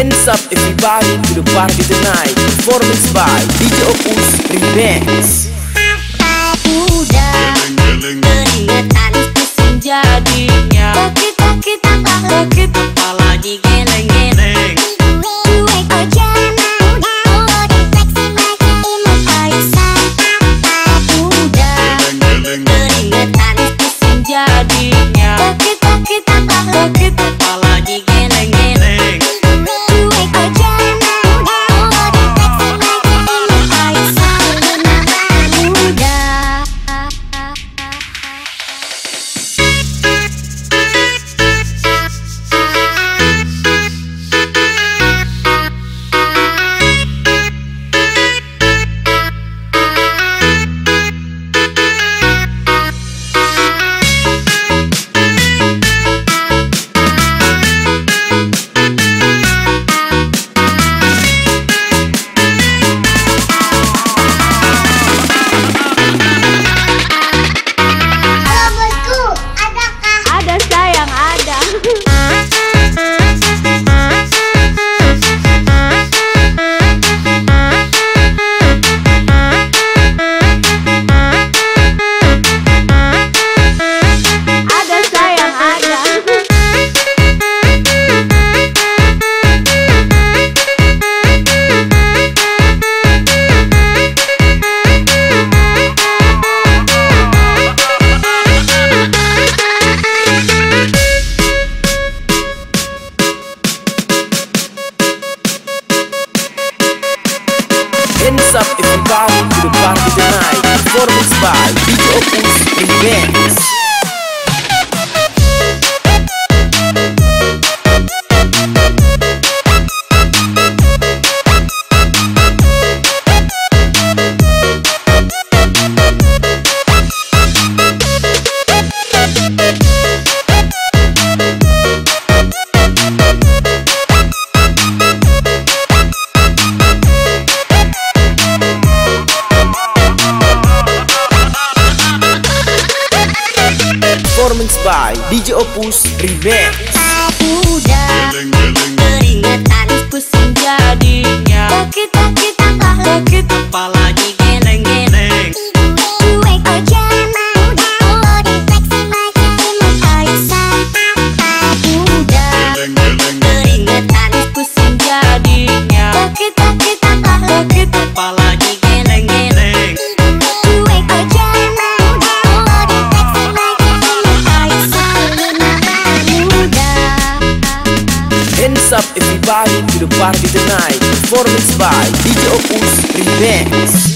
Hands up everybody to the party tonight. Performance by DJ Opus Remix. Udah keringetan pusing jadinya. Sakit tambah Sakit up everybody to the party tonight Performance by DJ Opus Remix by DJ Opus Remix. Udah keringetan pusing jadinya Sakit sakit tambah Sakit apalagi geleng-geleng to the party tonight Performance by DJ Opus Remix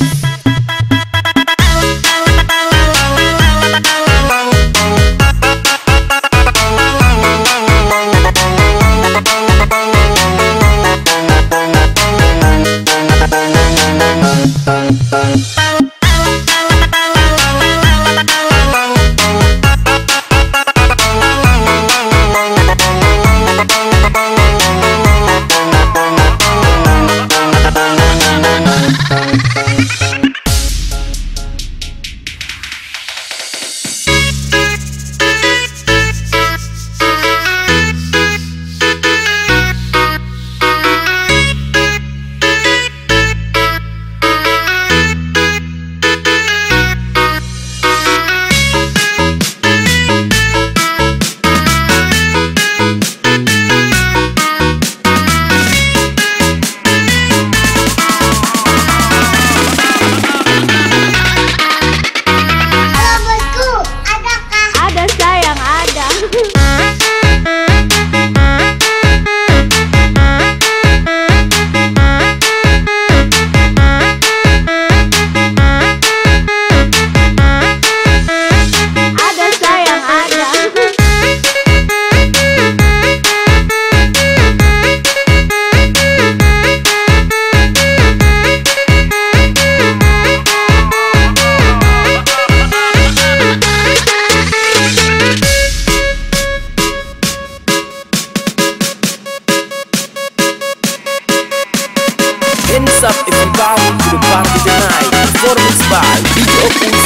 Up everybody to the party tonight. Performance by DJ Opus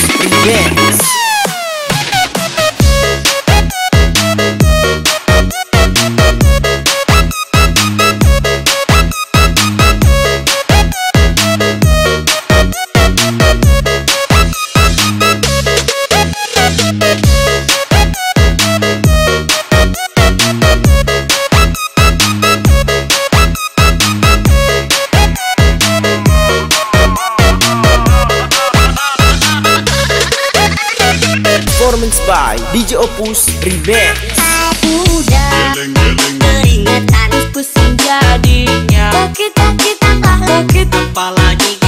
Remix performance by DJ Opus Remix. Teringat Peringatan pusing jadinya. Sakit-sakit apa lagi Apalagi